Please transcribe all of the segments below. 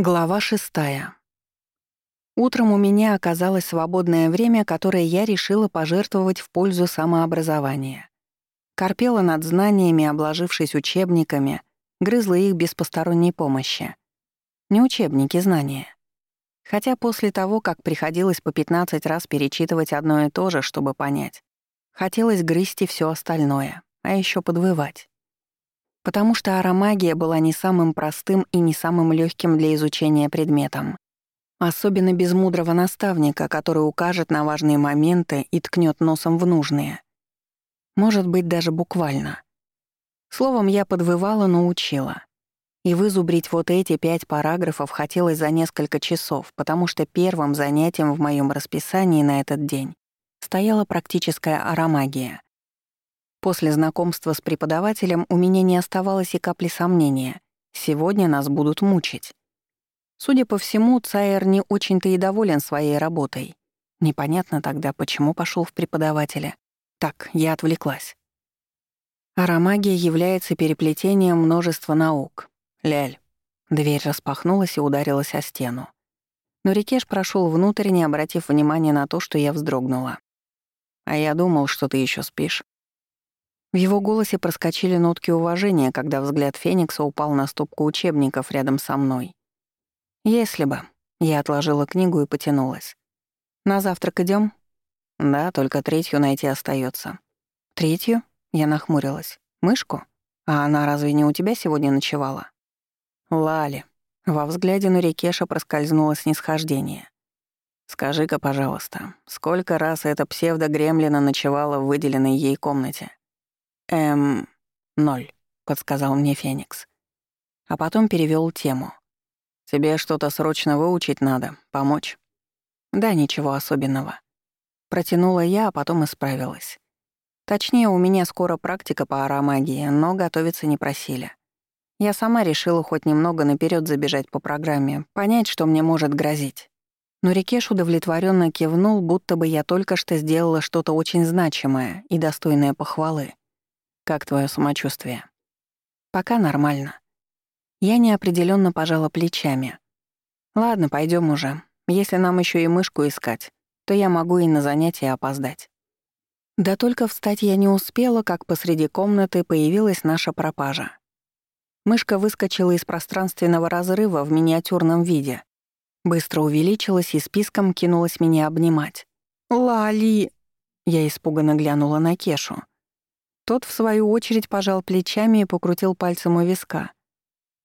Глава шестая. Утром у меня оказалось свободное время, которое я решила пожертвовать в пользу самообразования. Корпела над знаниями, обложившись учебниками, грызла их без посторонней помощи. Не учебники, знания. Хотя после того, как приходилось по 15 раз перечитывать одно и то же, чтобы понять, хотелось грызть и всё остальное, а ещё подвывать потому что аромагия была не самым простым и не самым легким для изучения предметом. Особенно без мудрого наставника, который укажет на важные моменты и ткнет носом в нужные. Может быть, даже буквально. Словом, я подвывала, но учила. И вызубрить вот эти пять параграфов хотелось за несколько часов, потому что первым занятием в моем расписании на этот день стояла практическая аромагия — После знакомства с преподавателем у меня не оставалось и капли сомнения. Сегодня нас будут мучить. Судя по всему, Цайер не очень-то и доволен своей работой. Непонятно тогда, почему пошел в преподавателя. Так, я отвлеклась. Аромагия является переплетением множества наук. Ляль. Дверь распахнулась и ударилась о стену. Но Рикеш прошел внутрь, не обратив внимания на то, что я вздрогнула. «А я думал, что ты еще спишь». В его голосе проскочили нотки уважения, когда взгляд Феникса упал на стопку учебников рядом со мной. «Если бы». Я отложила книгу и потянулась. «На завтрак идем? «Да, только третью найти остается. «Третью?» — я нахмурилась. «Мышку? А она разве не у тебя сегодня ночевала?» «Лали». Во взгляде Нурикеша проскользнуло снисхождение. «Скажи-ка, пожалуйста, сколько раз эта псевдо-гремлина ночевала в выделенной ей комнате?» «Эм, ноль», — подсказал мне Феникс. А потом перевёл тему. «Тебе что-то срочно выучить надо, помочь?» «Да, ничего особенного». Протянула я, а потом исправилась. Точнее, у меня скоро практика по аромагии, но готовиться не просили. Я сама решила хоть немного наперед забежать по программе, понять, что мне может грозить. Но Рикеш удовлетворенно кивнул, будто бы я только что сделала что-то очень значимое и достойное похвалы. Как твое самочувствие? Пока нормально. Я неопределенно пожала плечами. Ладно, пойдем уже. Если нам еще и мышку искать, то я могу и на занятия опоздать. Да только встать я не успела, как посреди комнаты появилась наша пропажа. Мышка выскочила из пространственного разрыва в миниатюрном виде. Быстро увеличилась и списком кинулась меня обнимать. «Лали!» Я испуганно глянула на Кешу. Тот, в свою очередь, пожал плечами и покрутил пальцем у виска.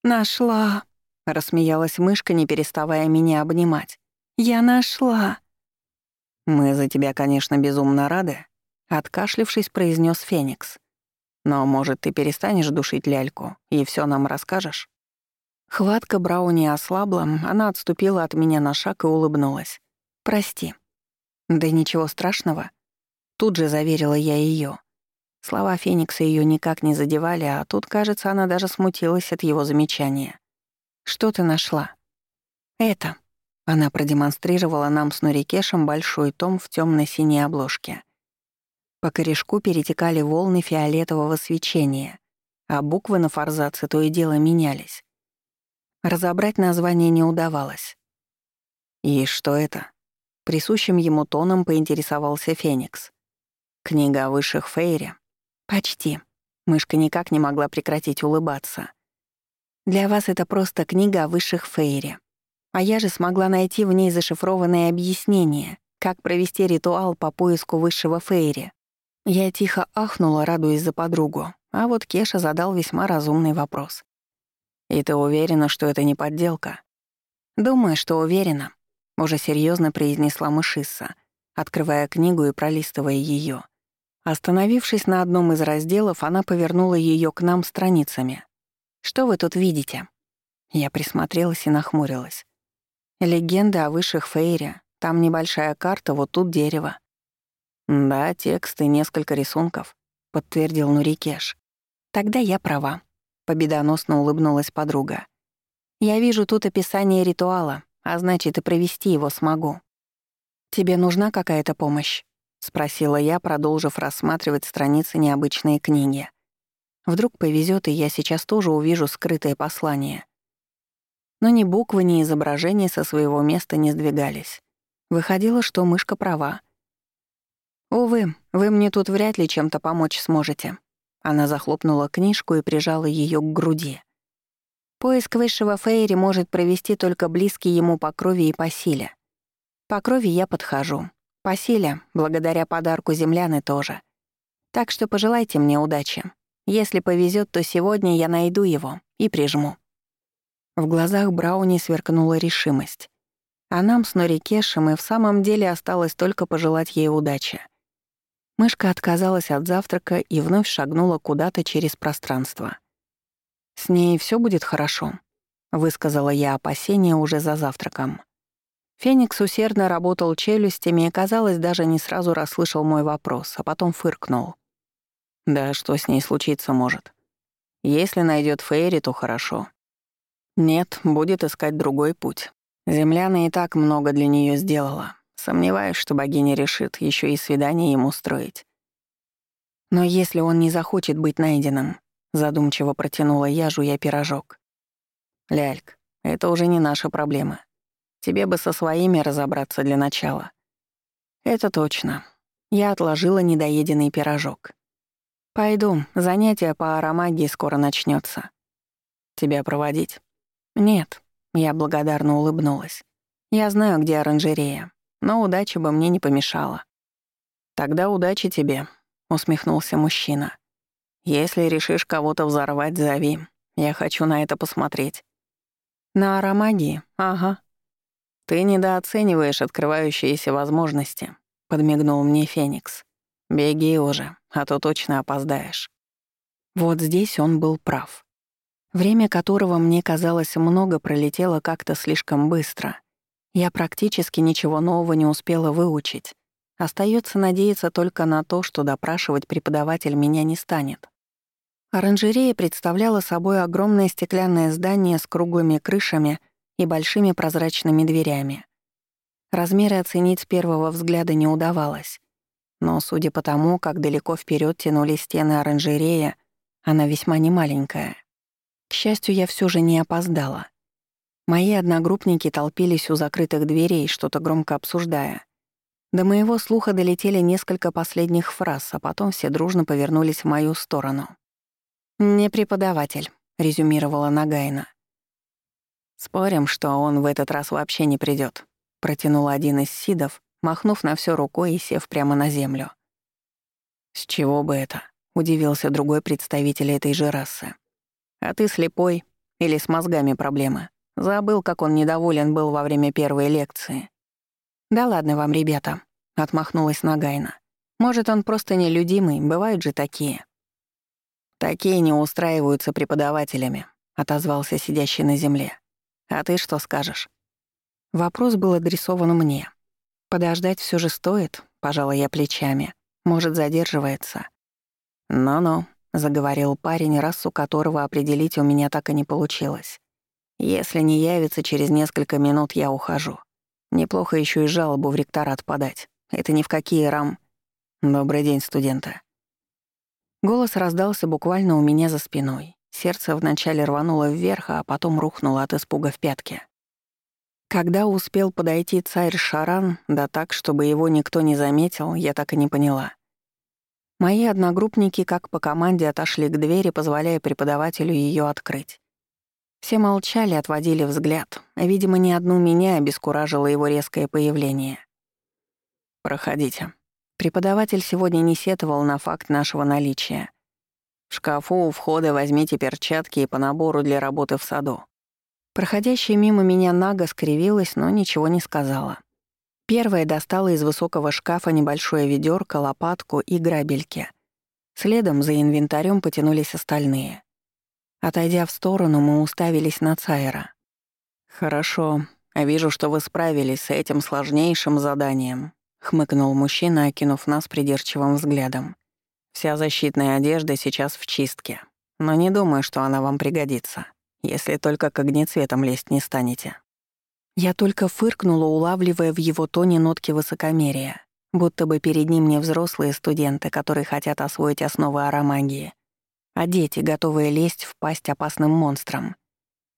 «Нашла!» — рассмеялась мышка, не переставая меня обнимать. «Я нашла!» «Мы за тебя, конечно, безумно рады», — откашлившись, произнес Феникс. «Но, может, ты перестанешь душить ляльку и все нам расскажешь?» Хватка Брауни ослабла, она отступила от меня на шаг и улыбнулась. «Прости». «Да ничего страшного». Тут же заверила я ее. Слова Феникса ее никак не задевали, а тут, кажется, она даже смутилась от его замечания. «Что ты нашла?» «Это». Она продемонстрировала нам с Нурикешем большой том в темно синей обложке. По корешку перетекали волны фиолетового свечения, а буквы на форзаце то и дело менялись. Разобрать название не удавалось. «И что это?» Присущим ему тоном поинтересовался Феникс. «Книга о высших фейре», «Почти». Мышка никак не могла прекратить улыбаться. «Для вас это просто книга о высших фейре. А я же смогла найти в ней зашифрованное объяснение, как провести ритуал по поиску высшего фейри. Я тихо ахнула, радуясь за подругу, а вот Кеша задал весьма разумный вопрос. «И ты уверена, что это не подделка?» «Думаю, что уверена», — уже серьезно произнесла мышисса, открывая книгу и пролистывая ее. Остановившись на одном из разделов, она повернула ее к нам страницами. «Что вы тут видите?» Я присмотрелась и нахмурилась. «Легенда о высших фейре. Там небольшая карта, вот тут дерево». «Да, текст и несколько рисунков», — подтвердил Нурикеш. «Тогда я права», — победоносно улыбнулась подруга. «Я вижу тут описание ритуала, а значит, и провести его смогу. Тебе нужна какая-то помощь?» — спросила я, продолжив рассматривать страницы необычной книги. «Вдруг повезет, и я сейчас тоже увижу скрытое послание». Но ни буквы, ни изображения со своего места не сдвигались. Выходило, что мышка права. «Увы, вы мне тут вряд ли чем-то помочь сможете». Она захлопнула книжку и прижала ее к груди. Поиск высшего Фейри может провести только близкий ему по крови и по силе. По крови я подхожу. По силе, благодаря подарку земляны тоже. Так что пожелайте мне удачи. Если повезет, то сегодня я найду его и прижму». В глазах Брауни сверкнула решимость. А нам с Норикешем и в самом деле осталось только пожелать ей удачи. Мышка отказалась от завтрака и вновь шагнула куда-то через пространство. «С ней все будет хорошо», — высказала я опасения уже за завтраком. Феникс усердно работал челюстями и, казалось, даже не сразу расслышал мой вопрос, а потом фыркнул. «Да что с ней случиться может? Если найдет Фейри, то хорошо. Нет, будет искать другой путь. Земляна и так много для нее сделала. Сомневаюсь, что богиня решит еще и свидание ему устроить. Но если он не захочет быть найденным, задумчиво протянула я, жуя пирожок. Ляльк, это уже не наша проблема. Тебе бы со своими разобраться для начала. Это точно. Я отложила недоеденный пирожок. Пойду, занятие по аромагии скоро начнется. Тебя проводить? Нет. Я благодарно улыбнулась. Я знаю, где оранжерея, но удача бы мне не помешала. Тогда удачи тебе, усмехнулся мужчина. Если решишь кого-то взорвать, зови. Я хочу на это посмотреть. На аромагии? Ага, «Ты недооцениваешь открывающиеся возможности», — подмигнул мне Феникс. «Беги уже, а то точно опоздаешь». Вот здесь он был прав. Время которого мне казалось много пролетело как-то слишком быстро. Я практически ничего нового не успела выучить. Остается надеяться только на то, что допрашивать преподаватель меня не станет. Оранжерея представляла собой огромное стеклянное здание с круглыми крышами — и большими прозрачными дверями. Размеры оценить с первого взгляда не удавалось. Но, судя по тому, как далеко вперед тянулись стены оранжерея, она весьма немаленькая. К счастью, я все же не опоздала. Мои одногруппники толпились у закрытых дверей, что-то громко обсуждая. До моего слуха долетели несколько последних фраз, а потом все дружно повернулись в мою сторону. «Не преподаватель», — резюмировала Нагайна. «Спорим, что он в этот раз вообще не придет, протянул один из сидов, махнув на все рукой и сев прямо на землю. «С чего бы это?» — удивился другой представитель этой же расы. «А ты слепой или с мозгами проблемы? Забыл, как он недоволен был во время первой лекции». «Да ладно вам, ребята», — отмахнулась Нагайна. «Может, он просто нелюдимый, бывают же такие». «Такие не устраиваются преподавателями», — отозвался сидящий на земле. А ты что скажешь?» Вопрос был адресован мне. «Подождать все же стоит», — пожала я плечами. «Может, задерживается». «Ну-ну», — заговорил парень, расу которого определить у меня так и не получилось. «Если не явится, через несколько минут я ухожу. Неплохо еще и жалобу в ректорат подать. Это ни в какие рам...» «Добрый день, студенты». Голос раздался буквально у меня за спиной. Сердце вначале рвануло вверх, а потом рухнуло от испуга в пятки. Когда успел подойти царь Шаран, да так, чтобы его никто не заметил, я так и не поняла. Мои одногруппники, как по команде, отошли к двери, позволяя преподавателю ее открыть. Все молчали, отводили взгляд. Видимо, ни одну меня обескуражило его резкое появление. «Проходите». Преподаватель сегодня не сетовал на факт нашего наличия. Шкафу у входа возьмите перчатки и по набору для работы в саду». Проходящая мимо меня Нага скривилась, но ничего не сказала. Первая достала из высокого шкафа небольшое ведерко, лопатку и грабельки. Следом за инвентарем потянулись остальные. Отойдя в сторону, мы уставились на Цайра. «Хорошо. Вижу, что вы справились с этим сложнейшим заданием», — хмыкнул мужчина, окинув нас придирчивым взглядом. Вся защитная одежда сейчас в чистке, но не думаю, что она вам пригодится, если только к огнецветам лезть не станете». Я только фыркнула, улавливая в его тоне нотки высокомерия, будто бы перед ним не взрослые студенты, которые хотят освоить основы аромагии, а дети, готовые лезть в пасть опасным монстрам.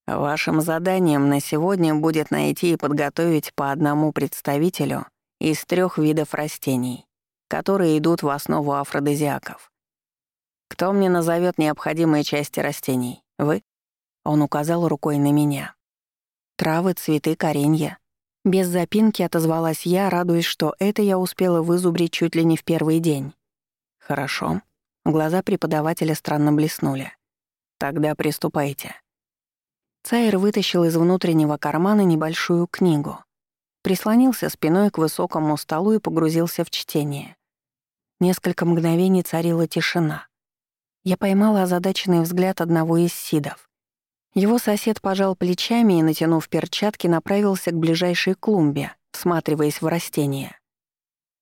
Вашим заданием на сегодня будет найти и подготовить по одному представителю из трех видов растений, которые идут в основу афродизиаков. Кто мне назовет необходимые части растений? Вы? Он указал рукой на меня. Травы, цветы, коренья. Без запинки отозвалась я, радуясь, что это я успела вызубрить чуть ли не в первый день. Хорошо. Глаза преподавателя странно блеснули. Тогда приступайте. Цайр вытащил из внутреннего кармана небольшую книгу. Прислонился спиной к высокому столу и погрузился в чтение. Несколько мгновений царила тишина. Я поймала озадаченный взгляд одного из сидов. Его сосед пожал плечами и, натянув перчатки, направился к ближайшей клумбе, всматриваясь в растения.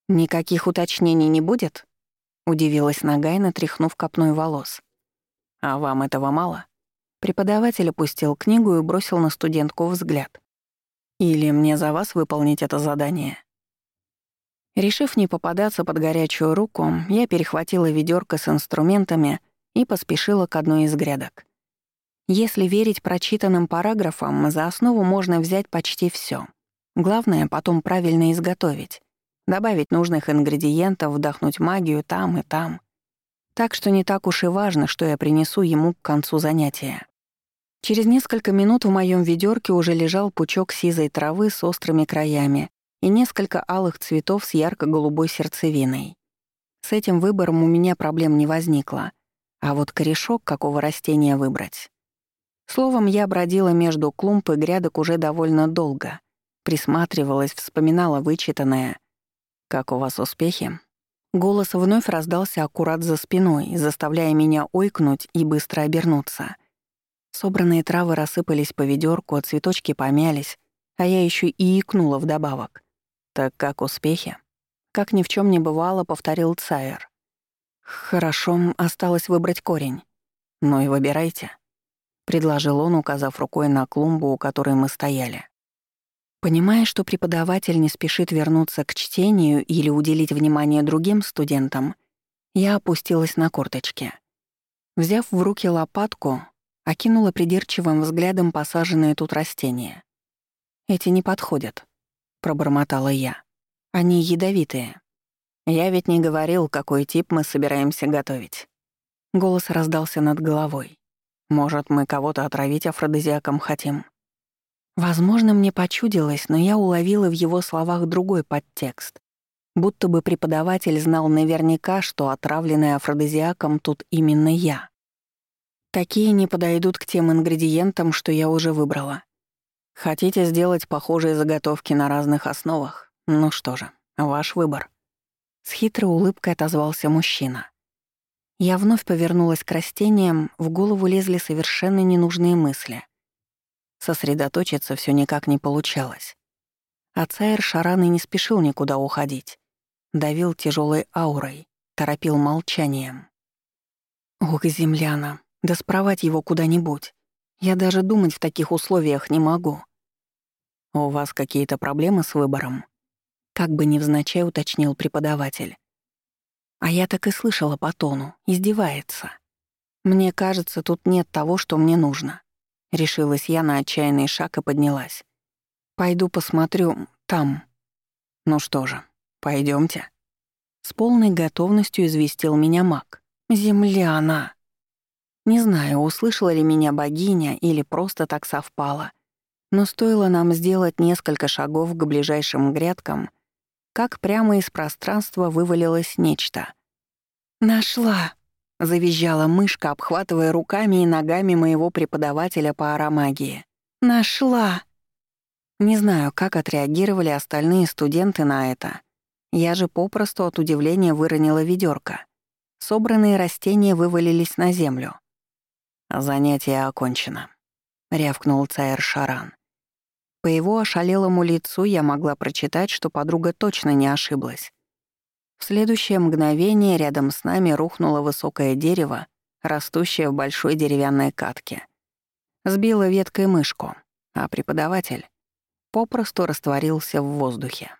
«Никаких уточнений не будет?» — удивилась Нагайна, тряхнув копной волос. «А вам этого мало?» Преподаватель опустил книгу и бросил на студентку взгляд. «Или мне за вас выполнить это задание?» Решив не попадаться под горячую руку, я перехватила ведёрко с инструментами и поспешила к одной из грядок. Если верить прочитанным параграфам, за основу можно взять почти всё. Главное — потом правильно изготовить. Добавить нужных ингредиентов, вдохнуть магию там и там. Так что не так уж и важно, что я принесу ему к концу занятия. Через несколько минут в моем ведерке уже лежал пучок сизой травы с острыми краями и несколько алых цветов с ярко-голубой сердцевиной. С этим выбором у меня проблем не возникло. А вот корешок, какого растения выбрать? Словом, я бродила между клумб и грядок уже довольно долго. Присматривалась, вспоминала вычитанное. «Как у вас успехи?» Голос вновь раздался аккурат за спиной, заставляя меня ойкнуть и быстро обернуться — Собранные травы рассыпались по ведерку, а цветочки помялись, а я еще и икнула вдобавок. «Так как успехи?» Как ни в чем не бывало, повторил Цайер. «Хорошо, осталось выбрать корень. Ну и выбирайте», — предложил он, указав рукой на клумбу, у которой мы стояли. Понимая, что преподаватель не спешит вернуться к чтению или уделить внимание другим студентам, я опустилась на корточки. Взяв в руки лопатку, Окинула придирчивым взглядом посаженные тут растения. «Эти не подходят», — пробормотала я. «Они ядовитые». «Я ведь не говорил, какой тип мы собираемся готовить». Голос раздался над головой. «Может, мы кого-то отравить афродизиаком хотим?» Возможно, мне почудилось, но я уловила в его словах другой подтекст. Будто бы преподаватель знал наверняка, что отравленный афродизиаком тут именно я. Такие не подойдут к тем ингредиентам, что я уже выбрала. Хотите сделать похожие заготовки на разных основах? Ну что же, ваш выбор. С хитрой улыбкой отозвался мужчина. Я вновь повернулась к растениям, в голову лезли совершенно ненужные мысли. Сосредоточиться все никак не получалось. А Цайр Шаран и не спешил никуда уходить. Давил тяжелой аурой, торопил молчанием. «Ох, земляна, да спровать его куда-нибудь. Я даже думать в таких условиях не могу. «У вас какие-то проблемы с выбором?» Как бы невзначай уточнил преподаватель. А я так и слышала по тону. Издевается. Мне кажется, тут нет того, что мне нужно. Решилась я на отчаянный шаг и поднялась. Пойду посмотрю там. Ну что же, пойдемте. С полной готовностью известил меня маг. Земляна. Не знаю, услышала ли меня богиня или просто так совпало. Но стоило нам сделать несколько шагов к ближайшим грядкам, как прямо из пространства вывалилось нечто. «Нашла!» — завизжала мышка, обхватывая руками и ногами моего преподавателя по аромагии. «Нашла!» Не знаю, как отреагировали остальные студенты на это. Я же попросту от удивления выронила ведерко. Собранные растения вывалились на землю. «Занятие окончено», — рявкнул Цаэр Шаран. По его ошалелому лицу я могла прочитать, что подруга точно не ошиблась. В следующее мгновение рядом с нами рухнуло высокое дерево, растущее в большой деревянной катке. Сбило веткой мышку, а преподаватель попросту растворился в воздухе.